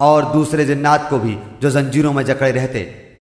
और दूसरे जन्नात को भी जो जंजीरों में जकड़े रहते।